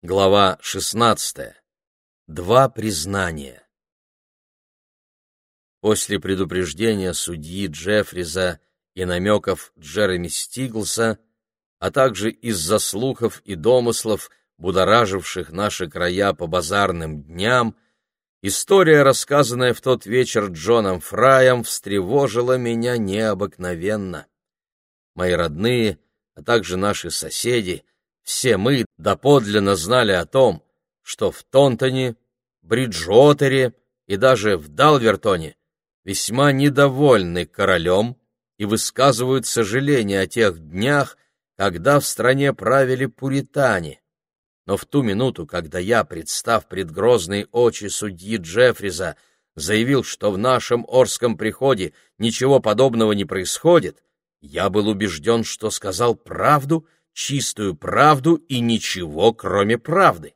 Глава 16. Два признания. После предупреждения судьи Джеффриза и намеков Джереми Стиглса, а также из-за слухов и домыслов, будораживших наши края по базарным дням, история, рассказанная в тот вечер Джоном Фраем, встревожила меня необыкновенно. Мои родные, а также наши соседи — все мы доподлинно знали о том, что в Тонтоне, Бриджуотере и даже в Далвертоне весьма недовольны королем и высказывают сожаление о тех днях, когда в стране правили пуритане. Но в ту минуту, когда я, представ пред грозные очи судьи Джеффриза, заявил, что в нашем Орском приходе ничего подобного не происходит, я был убежден, что сказал правду — чистую правду и ничего, кроме правды.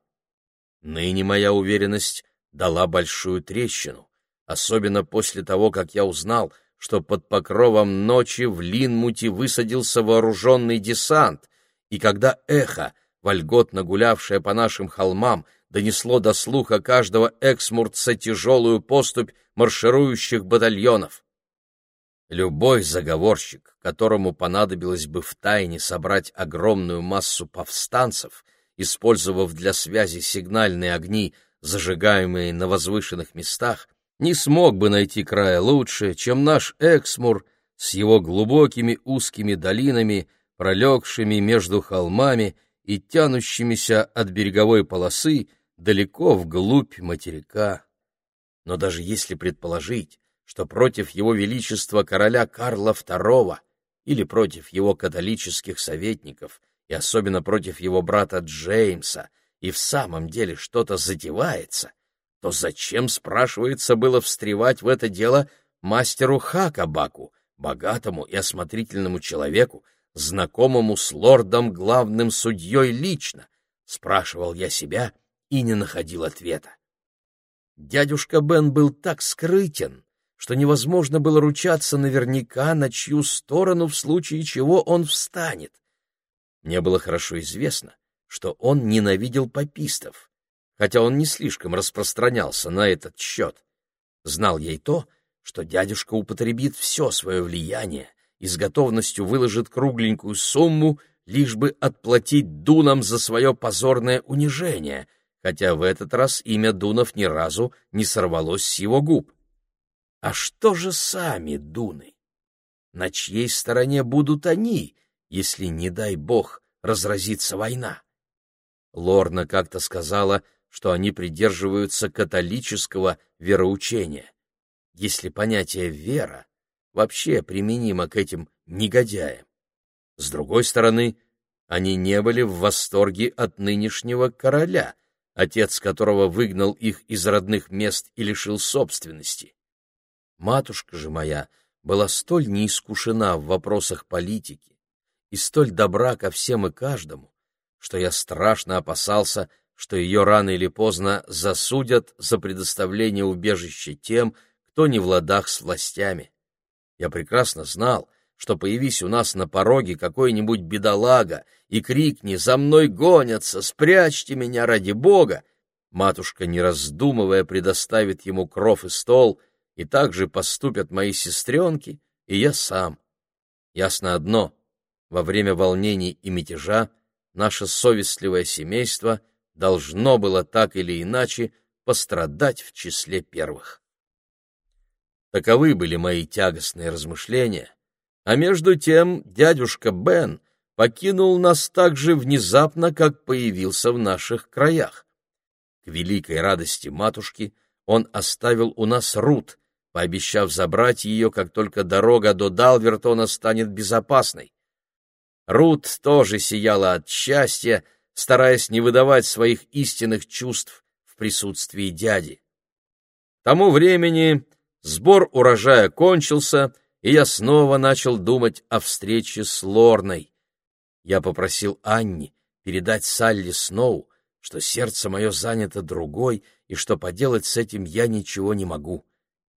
Ныне моя уверенность дала большую трещину, особенно после того, как я узнал, что под покровом ночи в Линмуте высадился вооруженный десант, и когда эхо, вольготно гулявшее по нашим холмам, донесло до слуха каждого эксмуртца тяжелую поступь марширующих батальонов. Любой заговорщик, которому понадобилось бы втайне собрать огромную массу повстанцев, использовав для связи сигнальные огни, зажигаемые на возвышенных местах, не смог бы найти края лучше, чем наш Эксмур с его глубокими узкими долинами, пролегшими между холмами и тянущимися от береговой полосы далеко вглубь материка. Но даже если предположить, что против его величества короля Карла II или против его католических советников и особенно против его брата Джеймса и в самом деле что-то затевается, то зачем, спрашивается, было встревать в это дело мастеру Хакабаку, богатому и осмотрительному человеку, знакомому с лордом главным судьей лично? Спрашивал я себя и не находил ответа. Дядюшка Бен был так скрытен, что невозможно было ручаться наверняка, на чью сторону в случае чего он встанет. Мне было хорошо известно, что он ненавидел попистов, хотя он не слишком распространялся на этот счет. Знал и то, что дядюшка употребит все свое влияние и с готовностью выложит кругленькую сумму, лишь бы отплатить Дунам за свое позорное унижение, хотя в этот раз имя Дунов ни разу не сорвалось с его губ. А что же сами дуны? На чьей стороне будут они, если, не дай бог, разразится война? Лорна как-то сказала, что они придерживаются католического вероучения. Если понятие «вера» вообще применимо к этим негодяям. С другой стороны, они не были в восторге от нынешнего короля, отец которого выгнал их из родных мест и лишил собственности. Матушка же моя была столь неискушена в вопросах политики и столь добра ко всем и каждому, что я страшно опасался, что ее рано или поздно засудят за предоставление убежища тем, кто не в ладах с властями. Я прекрасно знал, что появись у нас на пороге какой-нибудь бедолага и крикни «За мной гонятся! Спрячьте меня ради Бога!» Матушка, не раздумывая, предоставит ему кров и стол — и так же поступят мои сестренки и я сам. Ясно одно — во время волнений и мятежа наше совестливое семейство должно было так или иначе пострадать в числе первых. Таковы были мои тягостные размышления, а между тем дядюшка Бен покинул нас так же внезапно, как появился в наших краях. К великой радости матушки он оставил у нас Рут, пообещав забрать ее, как только дорога до Далвертона станет безопасной. Рут тоже сияла от счастья, стараясь не выдавать своих истинных чувств в присутствии дяди. К тому времени сбор урожая кончился, и я снова начал думать о встрече с Лорной. Я попросил Анни передать Салли Сноу, что сердце мое занято другой, и что поделать с этим я ничего не могу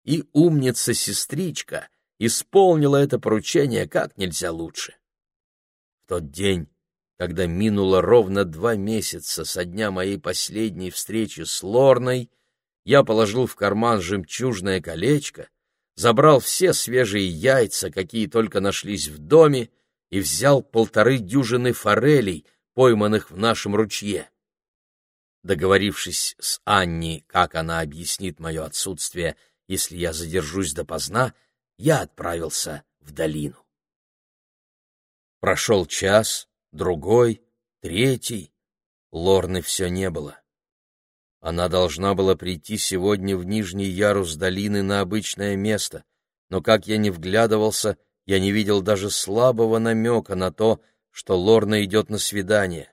и умница-сестричка исполнила это поручение как нельзя лучше. В тот день когда минуло ровно два месяца со дня моей последней встречи с Лорной, я положил в карман жемчужное колечко, забрал все свежие яйца, какие только нашлись в доме, и взял полторы дюжины форелей, пойманных в нашем ручье. Договорившись с Анни, как она объяснит мое отсутствие, если я задержусь допоздна, я отправился в долину. Прошел час, другой, третий. Лорны все не было. Она должна была прийти сегодня в нижний ярус долины на обычное место, но как я не вглядывался, я не видел даже слабого намека на то, что Лорна идет на свидание.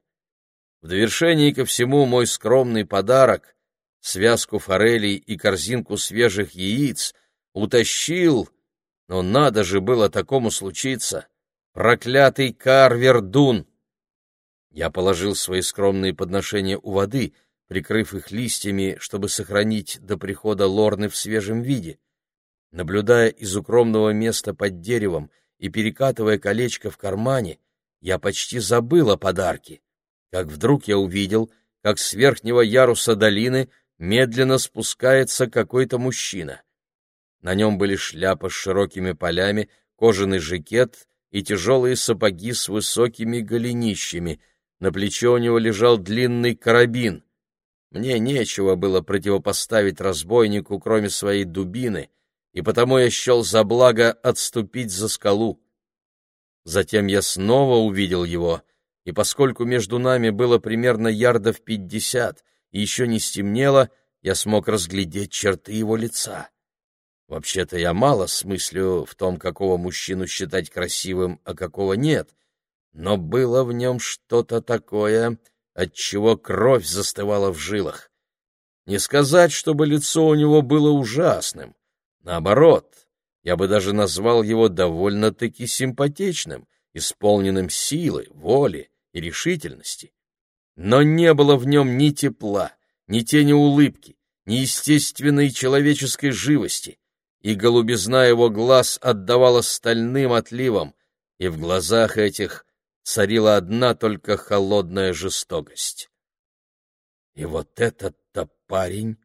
В довершении ко всему мой скромный подарок, связку форелей и корзинку свежих яиц, утащил, но надо же было такому случиться, проклятый Карвердун. Я положил свои скромные подношения у воды, прикрыв их листьями, чтобы сохранить до прихода Лорны в свежем виде. Наблюдая из укромного места под деревом и перекатывая колечко в кармане, я почти забыл о подарке, как вдруг я увидел, как с верхнего яруса долины медленно спускается какой-то мужчина. На нем были шляпа с широкими полями, кожаный жакет и тяжелые сапоги с высокими голенищами. На плече у него лежал длинный карабин. Мне нечего было противопоставить разбойнику, кроме своей дубины — и потому я счел за благо отступить за скалу. Затем я снова увидел его, и поскольку между нами было примерно ярдов пятьдесят, еще не стемнело, я смог разглядеть черты его лица. Вообще-то я мало смыслю в том, какого мужчину считать красивым, а какого нет, но было в нем что-то такое, от чего кровь застывала в жилах. Не сказать, чтобы лицо у него было ужасным, Наоборот, я бы даже назвал его довольно-таки симпатичным, исполненным силы, воли и решительности. Но не было в нем ни тепла, ни тени улыбки, ни естественной человеческой живости, и голубизна его глаз отдавала стальным отливом, и в глазах этих царила одна только холодная жестокость. И вот этот-то парень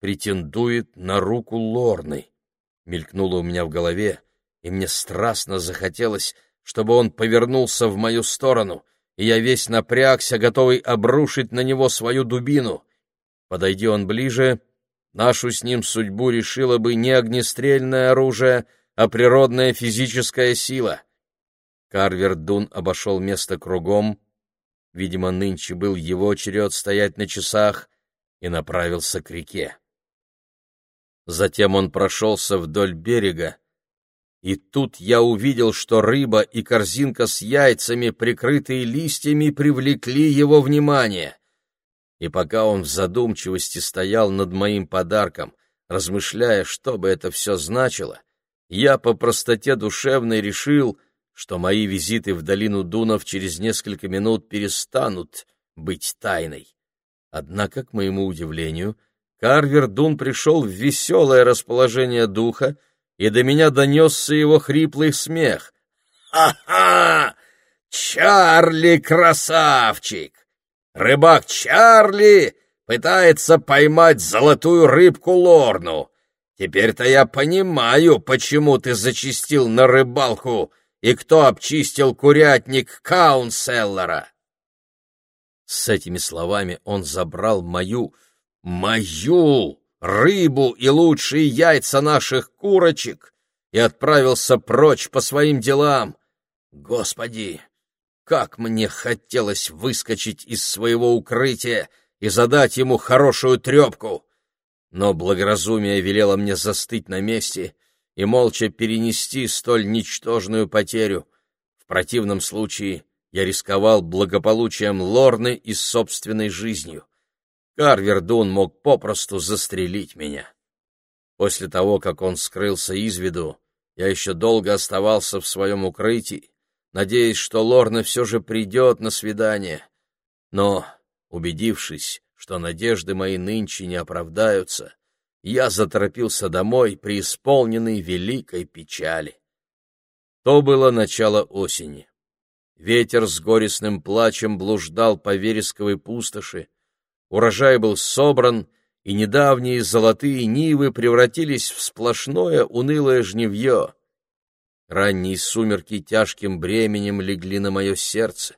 претендует на руку Лорны мелькнуло у меня в голове, и мне страстно захотелось, чтобы он повернулся в мою сторону, и я весь напрягся, готовый обрушить на него свою дубину. Подойди он ближе, нашу с ним судьбу решила бы не огнестрельное оружие, а природная физическая сила. Карвер Дун обошел место кругом, видимо, нынче был его черед стоять на часах, и направился к реке. Затем он прошелся вдоль берега, и тут я увидел, что рыба и корзинка с яйцами, прикрытые листьями, привлекли его внимание. И пока он в задумчивости стоял над моим подарком, размышляя, что бы это все значило, я по простоте душевной решил, что мои визиты в долину Дунов через несколько минут перестанут быть тайной. Однако, к моему удивлению, Карвер Дун пришел в веселое расположение духа, и до меня донесся его хриплый смех. «Ха-ха! Чарли красавчик! Рыбак Чарли пытается поймать золотую рыбку Лорну. Теперь-то я понимаю, почему ты зачистил на рыбалку и кто обчистил курятник Каунселлера». С этими словами он забрал мою мою рыбу и лучшие яйца наших курочек и отправился прочь по своим делам. Господи, как мне хотелось выскочить из своего укрытия и задать ему хорошую трепку! Но благоразумие велело мне застыть на месте и молча перенести столь ничтожную потерю. В противном случае я рисковал благополучием Лорны и собственной жизнью. Карвердун мог попросту застрелить меня. После того, как он скрылся из виду, я еще долго оставался в своем укрытии, надеясь, что Лорна все же придет на свидание. Но, убедившись, что надежды мои нынче не оправдаются, я заторопился домой, преисполненный великой печали. То было начало осени. ветер с горестным плачем блуждал по вересковой пустоши, урожай был собран, и недавние золотые нивы превратились в сплошное унылое жневье. Ранние сумерки тяжким бременем легли на мое сердце.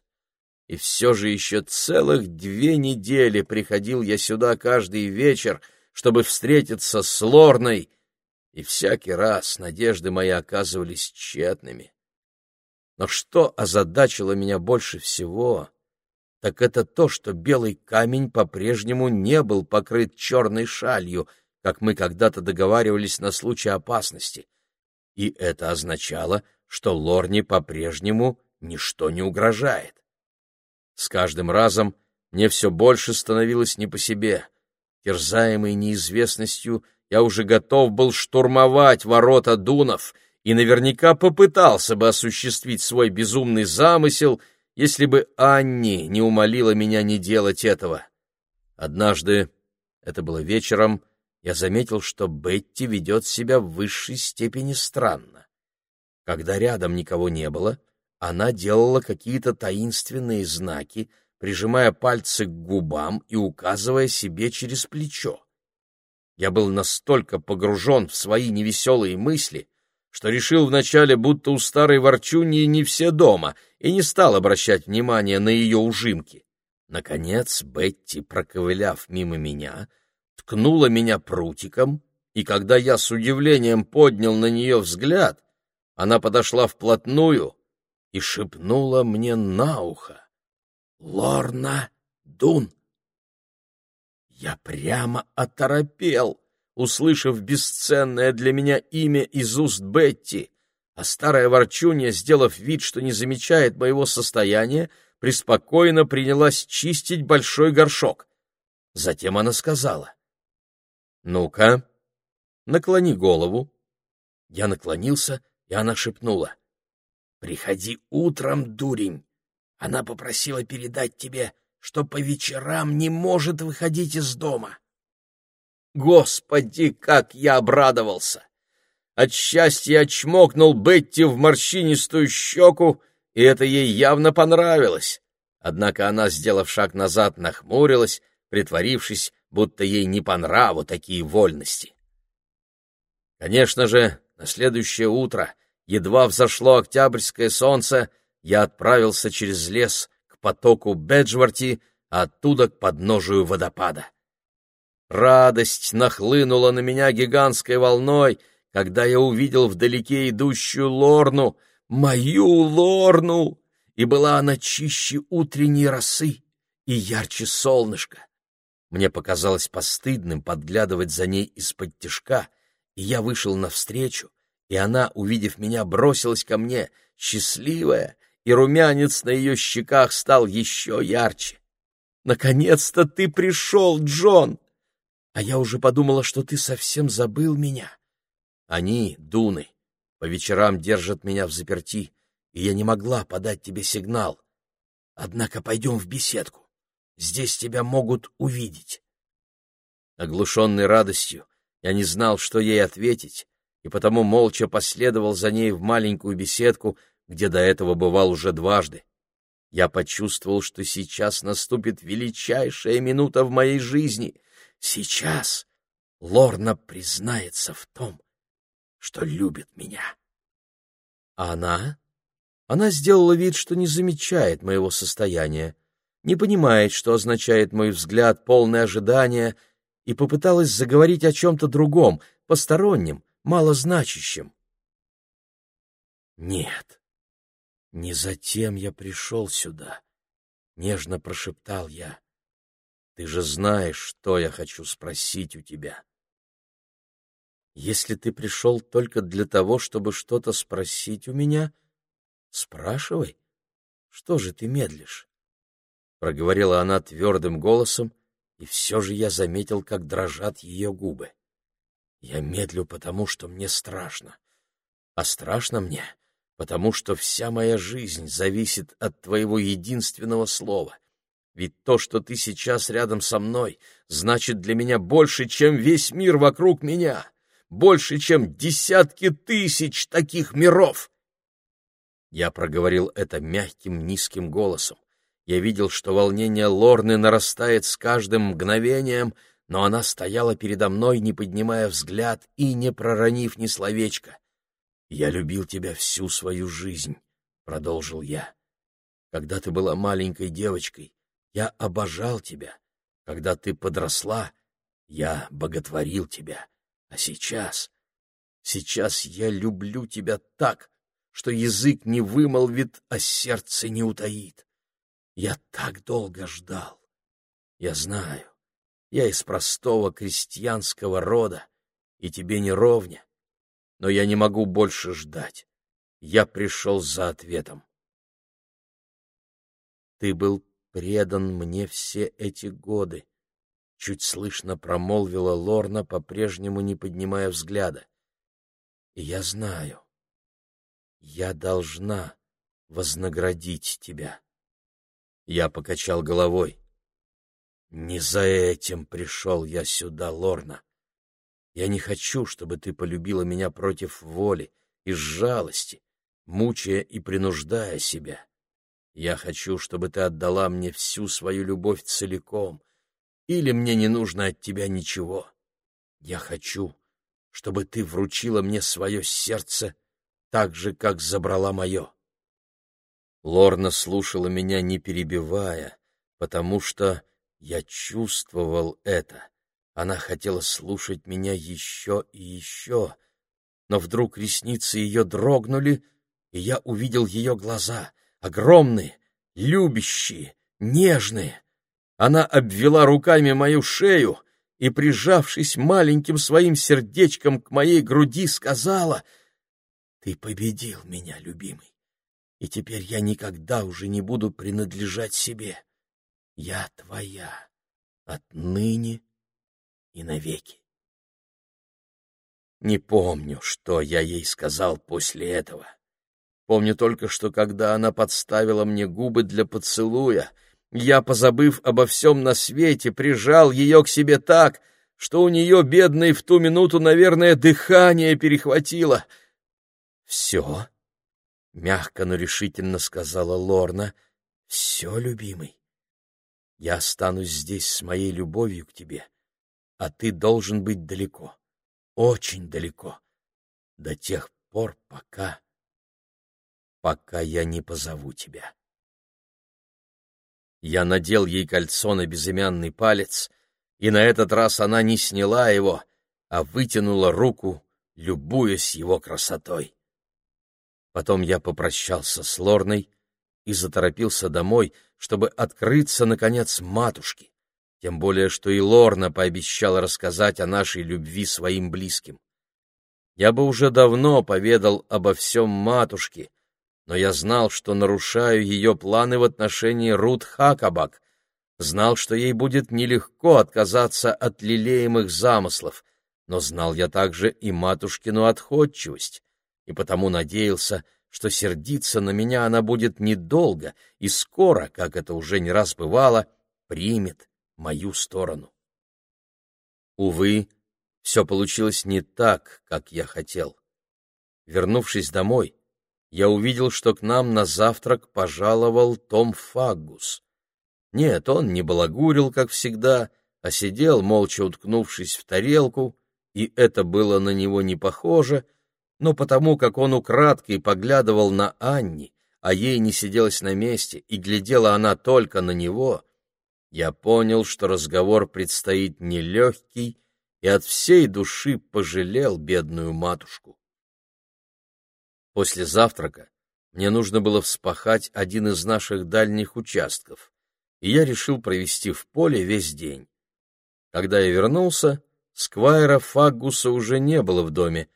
И все же еще целых две недели приходил я сюда каждый вечер, чтобы встретиться с Лорной, и всякий раз надежды мои оказывались тщетными. Но что озадачило меня больше всего, так это то, что белый камень по-прежнему не был покрыт черной шалью, как мы когда-то договаривались на случай опасности. И это означало, что Лорне по-прежнему ничто не угрожает. С каждым разом мне все больше становилось не по себе. Терзаемый неизвестностью, я уже готов был штурмовать ворота Дунов и наверняка попытался бы осуществить свой безумный замысел, если бы Анни не умолила меня не делать этого. Однажды, это было вечером, я заметил, что Бетти ведет себя в высшей степени странно. Когда рядом никого не было, она делала какие-то таинственные знаки, прижимая пальцы к губам и указывая себе через плечо. Я был настолько погружен в свои невеселые мысли, что решил вначале, будто у старой ворчуньи не все дома, и не стал обращать внимания на ее ужимки. Наконец Бетти, проковыляв мимо меня, ткнула меня прутиком, и когда я с удивлением поднял на нее взгляд, она подошла вплотную и шепнула мне на ухо. «Лорна Дун!» Я прямо оторопел, услышав бесценное для меня имя из уст Бетти, а старая ворчунья, сделав вид, что не замечает моего состояния, преспокойно принялась чистить большой горшок. Затем она сказала, «Ну-ка, наклони голову». Я наклонился, и она шепнула, Приходи утром, дурень. Она попросила передать тебе, что по вечерам не может выходить из дома. Господи, как я обрадовался! От счастья очмокнул Бетти в морщинистую щеку, и это ей явно понравилось. Однако она, сделав шаг назад, нахмурилась, притворившись, будто ей не по нраву такие вольности. Конечно же, на следующее утро — Едва взошло октябрьское солнце, я отправился через лес к потоку Беджварти, а оттуда к подножию водопада. Радость нахлынула на меня гигантской волной, когда я увидел вдалеке идущую Лорну, мою Лорну, и была она чище утренней росы и ярче солнышка. Мне показалось постыдным подглядывать за ней из-под тишка, и я вышел навстречу, и она, увидев меня, бросилась ко мне, счастливая, и румянец на ее щеках стал еще ярче. «Наконец-то ты пришел, Джон!» А я уже подумала, что ты совсем забыл меня. Они, дуны, по вечерам держат меня в заперти, и я не могла подать тебе сигнал. Однако пойдем в беседку. Здесь тебя могут увидеть. Оглушенный радостью, я не знал, что ей ответить, и потому молча последовал за ней в маленькую беседку, где до этого бывал уже дважды. Я почувствовал, что сейчас наступит величайшая минута в моей жизни. Сейчас Лорна признается в том, что любит меня. А она? Она сделала вид, что не замечает моего состояния, не понимает, что означает мой взгляд, полное ожидание, и попыталась заговорить о чем-то другом, постороннем, малозначащим. Нет, не затем я пришел сюда, — нежно прошептал я. Ты же знаешь, что я хочу спросить у тебя. Если ты пришел только для того, чтобы что-то спросить у меня, спрашивай. Что же ты медлишь? Проговорила она твердым голосом, и все же я заметил, как дрожат ее губы. Я медлю, потому что мне страшно. А страшно мне, потому что вся моя жизнь зависит от твоего единственного слова. Ведь то, что ты сейчас рядом со мной, значит для меня больше, чем весь мир вокруг меня, больше, чем десятки тысяч таких миров. Я проговорил это мягким, низким голосом. Я видел, что волнение Лорны нарастает с каждым мгновением, но она стояла передо мной, не поднимая взгляд и не проронив ни словечка. «Я любил тебя всю свою жизнь», — продолжил я. «Когда ты была маленькой девочкой, я обожал тебя. Когда ты подросла, я боготворил тебя. А сейчас... Сейчас я люблю тебя так, что язык не вымолвит, а сердце не утаит. Я так долго ждал. Я знаю, я из простого крестьянского рода, и тебе не ровня, но я не могу больше ждать. Я пришел за ответом. Ты был предан мне все эти годы, — чуть слышно промолвила Лорна, по-прежнему не поднимая взгляда. Я знаю, я должна вознаградить тебя. Я покачал головой. Не за этим пришел я сюда, Лорна. Я не хочу, чтобы ты полюбила меня против воли, из жалости, мучая и принуждая себя. Я хочу, чтобы ты отдала мне всю свою любовь целиком, или мне не нужно от тебя ничего. Я хочу, чтобы ты вручила мне свое сердце так же, как забрала мое. Лорна слушала меня, не перебивая, потому что я чувствовал это. Она хотела слушать меня еще и еще, но вдруг ресницы ее дрогнули, и я увидел ее глаза, огромные, любящие, нежные. Она обвела руками мою шею и, прижавшись маленьким своим сердечком к моей груди, сказала, «Ты победил меня, любимый и теперь я никогда уже не буду принадлежать себе. Я твоя отныне и навеки. Не помню, что я ей сказал после этого. Помню только, что когда она подставила мне губы для поцелуя, я, позабыв обо всем на свете, прижал ее к себе так, что у нее, бедной, в ту минуту, наверное, дыхание перехватило. Все — мягко, но решительно сказала Лорна. — Все, любимый. Я останусь здесь с моей любовью к тебе, а ты должен быть далеко, очень далеко, до тех пор, пока... пока я не позову тебя. Я надел ей кольцо на безымянный палец, и на этот раз она не сняла его, а вытянула руку, любуясь его красотой. Потом я попрощался с Лорной и заторопился домой, чтобы открыться, наконец, матушке, тем более, что и Лорна пообещала рассказать о нашей любви своим близким. Я бы уже давно поведал обо всем матушке, но я знал, что нарушаю ее планы в отношении Рут Хакабак, знал, что ей будет нелегко отказаться от лелеемых замыслов, но знал я также и матушкину отходчивость и потому надеялся, что сердиться на меня она будет недолго и скоро, как это уже не раз бывало, примет мою сторону. Увы, все получилось не так, как я хотел. Вернувшись домой, я увидел, что к нам на завтрак пожаловал Том Фаггус. Нет, он не балагурил, как всегда, а сидел, молча уткнувшись в тарелку, и это было на него не похоже — но потому как он украдкой поглядывал на Анни, а ей не сиделось на месте, и глядела она только на него, я понял, что разговор предстоит нелегкий, и от всей души пожалел бедную матушку. После завтрака мне нужно было вспахать один из наших дальних участков, и я решил провести в поле весь день. Когда я вернулся, Сквайра Фаггуса уже не было в доме,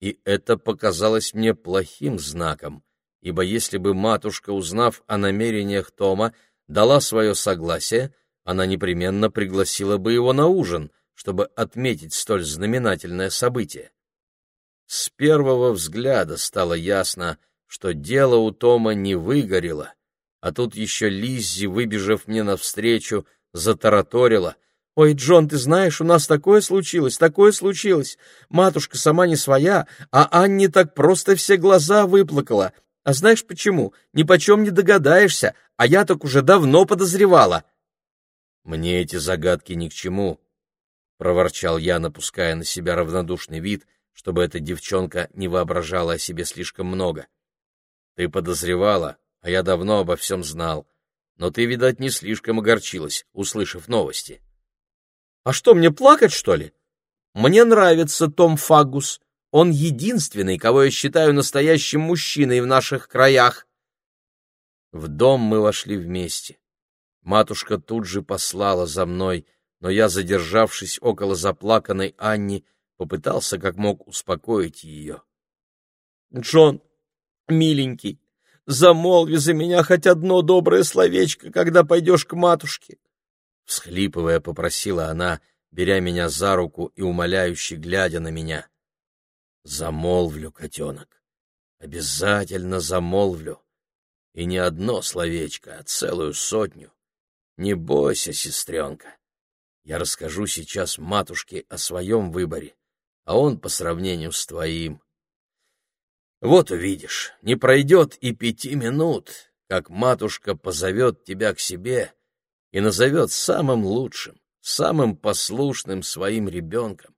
и это показалось мне плохим знаком, ибо если бы матушка, узнав о намерениях Тома, дала свое согласие, она непременно пригласила бы его на ужин, чтобы отметить столь знаменательное событие. С первого взгляда стало ясно, что дело у Тома не выгорело, а тут еще Лиззи, выбежав мне навстречу, затараторила — «Ой, Джон, ты знаешь, у нас такое случилось, такое случилось. Матушка сама не своя, а Анне так просто все глаза выплакала. А знаешь почему? Ни почем не догадаешься, а я так уже давно подозревала. Мне эти загадки ни к чему, — проворчал я, напуская на себя равнодушный вид, чтобы эта девчонка не воображала о себе слишком много. Ты подозревала, а я давно обо всем знал. Но ты, видать, не слишком огорчилась, услышав новости. — А что, мне плакать, что ли? Мне нравится Том Фагус. Он единственный, кого я считаю настоящим мужчиной в наших краях. В дом мы вошли вместе. Матушка тут же послала за мной, но я, задержавшись около заплаканной Анни, попытался как мог успокоить ее. — Джон, миленький, замолви за меня хоть одно доброе словечко, когда пойдешь к матушке. Всхлипывая, попросила она, беря меня за руку и умоляюще глядя на меня. Замолвлю, котенок, обязательно замолвлю. И не одно словечко, а целую сотню. Не бойся, сестренка. Я расскажу сейчас матушке о своем выборе, а он по сравнению с твоим. Вот увидишь, не пройдет и пяти минут, как матушка позовет тебя к себе и назовет самым лучшим, самым послушным своим ребенком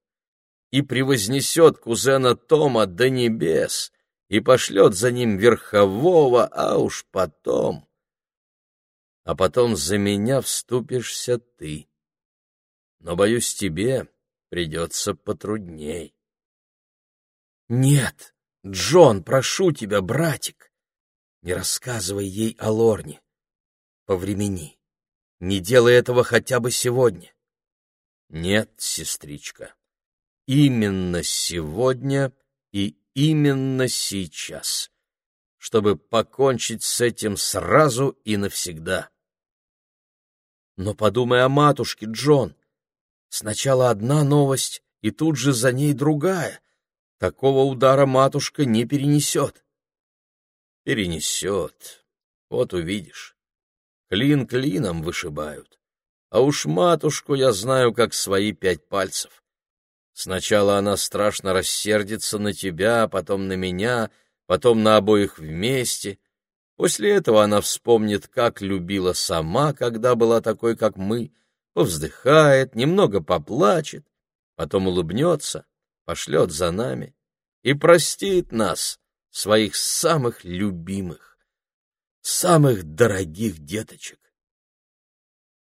и превознесет кузена Тома до небес и пошлет за ним верхового, а уж потом... А потом за меня вступишься ты. Но, боюсь, тебе придется потрудней. Нет, Джон, прошу тебя, братик, не рассказывай ей о Лорне. Повремени. Не делай этого хотя бы сегодня. Нет, сестричка, именно сегодня и именно сейчас, чтобы покончить с этим сразу и навсегда. Но подумай о матушке, Джон. Сначала одна новость, и тут же за ней другая. Такого удара матушка не перенесет. Перенесет. Вот увидишь. Клин клином вышибают. А уж матушку я знаю, как свои пять пальцев. Сначала она страшно рассердится на тебя, потом на меня, потом на обоих вместе. После этого она вспомнит, как любила сама, когда была такой, как мы, повздыхает, немного поплачет, потом улыбнется, пошлет за нами и простит нас, своих самых любимых, самых дорогих деточек.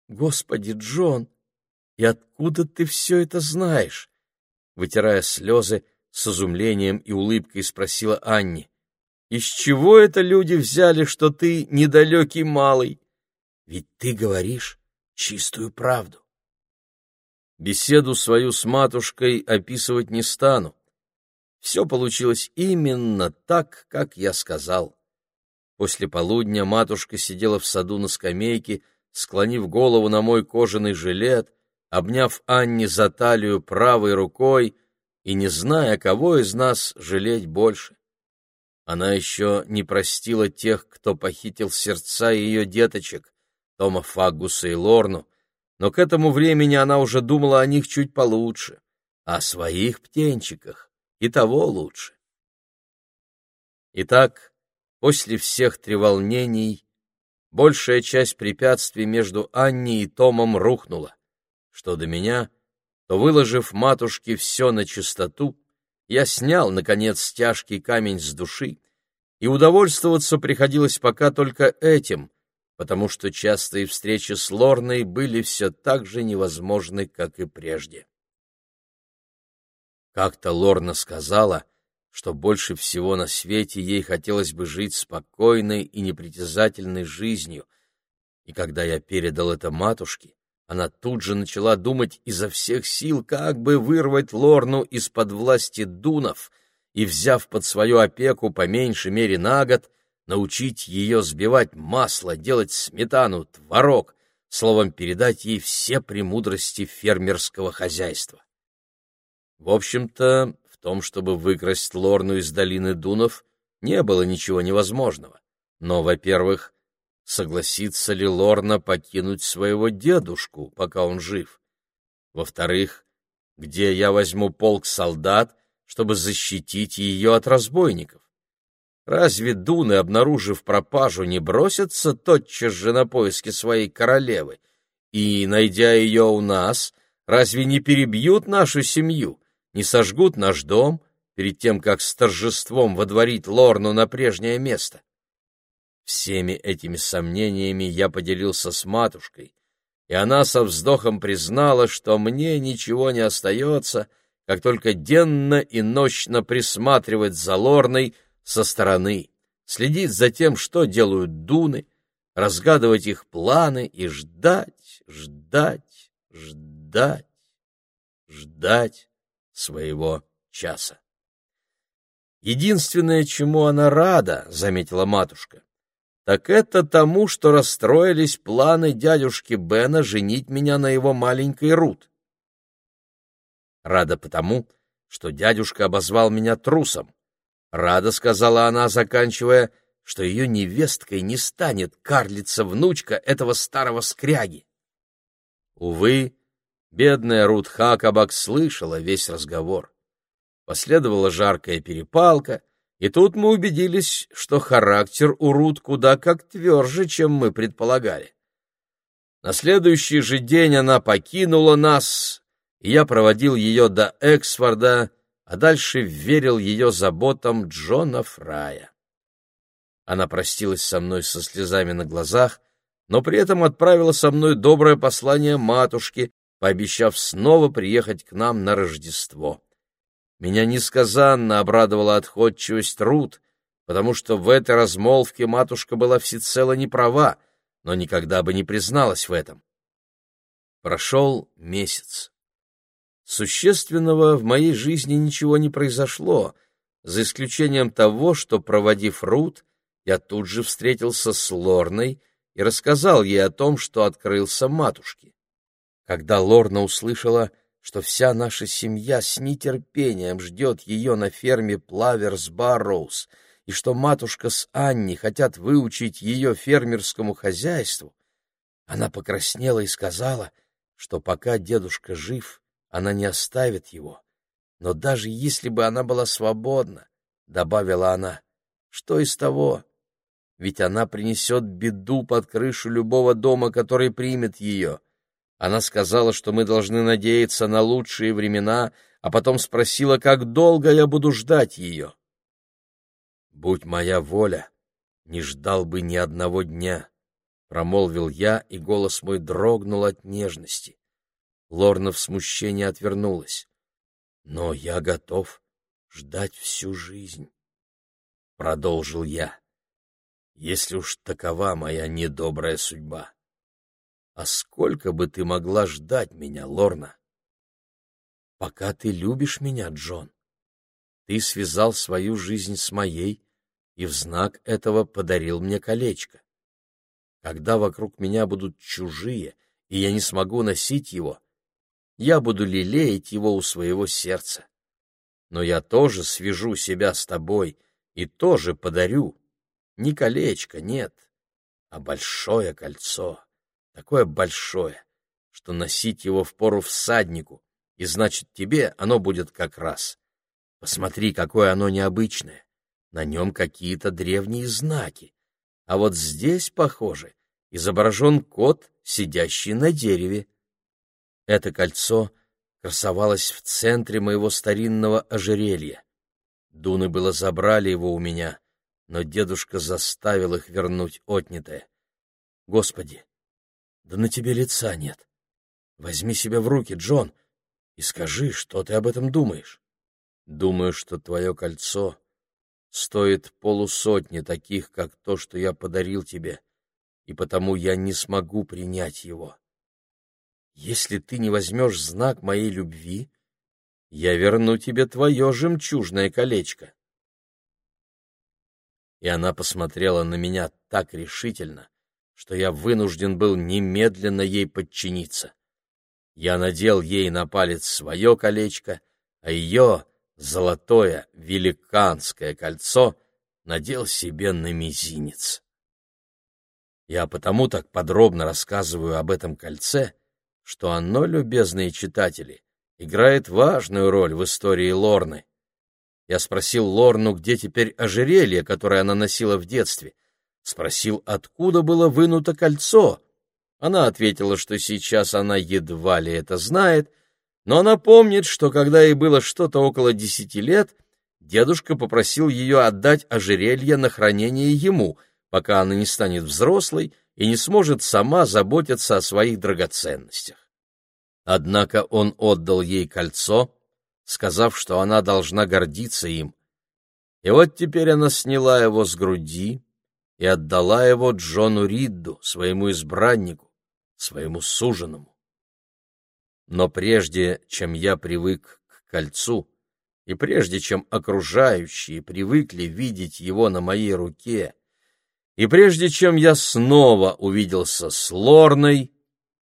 Господи, Джон, и откуда ты все это знаешь? вытирая слезы, с изумлением и улыбкой спросила Анни. «Из чего это люди взяли, что ты недалекий малый? Ведь ты говоришь чистую правду». Беседу свою с матушкой описывать не стану. Все получилось именно так, как я сказал. После полудня матушка сидела в саду на скамейке, склонив голову на мой кожаный жилет, обняв Анни за талию правой рукой и не зная, кого из нас жалеть больше. Она еще не простила тех, кто похитил сердца ее деточек, Тома Фагуса и Лорну, но к этому времени она уже думала о них чуть получше, о своих птенчиках и того лучше. Итак, после всех треволнений большая часть препятствий между Анней и Томом рухнула. Что до меня, то, выложив матушке все на чистоту, я снял, наконец, тяжкий камень с души, и удовольствоваться приходилось пока только этим, потому что частые встречи с Лорной были все так же невозможны, как и прежде. Как-то Лорна сказала, что больше всего на свете ей хотелось бы жить спокойной и непритязательной жизнью, и когда я передал это матушке, она тут же начала думать изо всех сил, как бы вырвать Лорну из-под власти дунов и, взяв под свою опеку по меньшей мере на год, научить ее сбивать масло, делать сметану, творог, словом, передать ей все премудрости фермерского хозяйства. В общем-то, в том, чтобы выкрасть Лорну из долины Дунов, не было ничего невозможного. Но, во-первых, согласится ли Лорна покинуть своего дедушку, пока он жив? Во-вторых, где я возьму полк солдат, чтобы защитить ее от разбойников? Разве дуны, обнаружив пропажу, не бросятся тотчас же на поиски своей королевы? И, найдя ее у нас, разве не перебьют нашу семью, не сожгут наш дом перед тем, как с торжеством водворить Лорну на прежнее место? Всеми этими сомнениями я поделился с матушкой, и она со вздохом признала, что мне ничего не остается, как только денно и ночно присматривать за Лорной со стороны, следить за тем, что делают дуны, разгадывать их планы и ждать, ждать, ждать, ждать своего часа. Единственное, чему она рада, — заметила матушка, — так это тому, что расстроились планы дядюшки Бена женить меня на его маленькой Рут. Рада потому, что дядюшка обозвал меня трусом. Рада, — сказала она, заканчивая, — что ее невесткой не станет карлица-внучка этого старого скряги. Увы, бедная Рут Хакабак слышала весь разговор. Последовала жаркая перепалка, и тут мы убедились, что характер у Рут куда как тверже, чем мы предполагали. На следующий же день она покинула нас, и я проводил ее до Эксфорда, а дальше верил ее заботам Джона Фрая. Она простилась со мной со слезами на глазах, но при этом отправила со мной доброе послание матушке, пообещав снова приехать к нам на Рождество. Меня несказанно обрадовала отходчивость Рут, потому что в этой размолвке матушка была всецело не права, но никогда бы не призналась в этом. Прошел месяц. Существенного в моей жизни ничего не произошло, за исключением того, что, проводив Рут, я тут же встретился с Лорной и рассказал ей о том, что открылся матушке. Когда Лорна услышала, что вся наша семья с нетерпением ждет ее на ферме Плаверс Барроуз, и что матушка с Анни хотят выучить ее фермерскому хозяйству, она покраснела и сказала, что пока дедушка жив, она не оставит его. Но даже если бы она была свободна, — добавила она, — что из того? ведь она принесет беду под крышу любого дома, который примет ее. Она сказала, что мы должны надеяться на лучшие времена, а потом спросила, как долго я буду ждать ее. «Будь моя воля, не ждал бы ни одного дня», — промолвил я, и голос мой дрогнул от нежности. Лорна в смущении отвернулась. «Но я готов ждать всю жизнь», — продолжил я если уж такова моя недобрая судьба. А сколько бы ты могла ждать меня, Лорна? Пока ты любишь меня, Джон. Ты связал свою жизнь с моей и в знак этого подарил мне колечко. Когда вокруг меня будут чужие, и я не смогу носить его, я буду лелеять его у своего сердца. Но я тоже свяжу себя с тобой и тоже подарю, не колечко, нет, а большое кольцо, такое большое, что носить его в пору всаднику, и значит, тебе оно будет как раз. Посмотри, какое оно необычное. На нем какие-то древние знаки. А вот здесь, похоже, изображен кот, сидящий на дереве. Это кольцо красовалось в центре моего старинного ожерелья. Дуны было забрали его у меня, но дедушка заставил их вернуть отнятое. Господи, да на тебе лица нет. Возьми себя в руки, Джон, и скажи, что ты об этом думаешь. Думаю, что твое кольцо стоит полусотни таких, как то, что я подарил тебе, и потому я не смогу принять его. Если ты не возьмешь знак моей любви, я верну тебе твое жемчужное колечко и она посмотрела на меня так решительно, что я вынужден был немедленно ей подчиниться. Я надел ей на палец свое колечко, а ее золотое великанское кольцо надел себе на мизинец. Я потому так подробно рассказываю об этом кольце, что оно, любезные читатели, играет важную роль в истории Лорны. Я спросил Лорну, где теперь ожерелье, которое она носила в детстве. Спросил, откуда было вынуто кольцо. Она ответила, что сейчас она едва ли это знает, но она помнит, что когда ей было что-то около десяти лет, дедушка попросил ее отдать ожерелье на хранение ему, пока она не станет взрослой и не сможет сама заботиться о своих драгоценностях. Однако он отдал ей кольцо, сказав, что она должна гордиться им. И вот теперь она сняла его с груди и отдала его Джону Ридду, своему избраннику, своему суженому. Но прежде, чем я привык к кольцу, и прежде чем окружающие привыкли видеть его на моей руке, и прежде чем я снова увиделся с Лорной,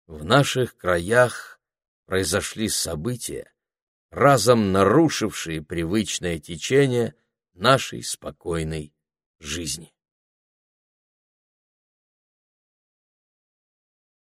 в наших краях произошли события, разом нарушившие привычное течение нашей спокойной жизни.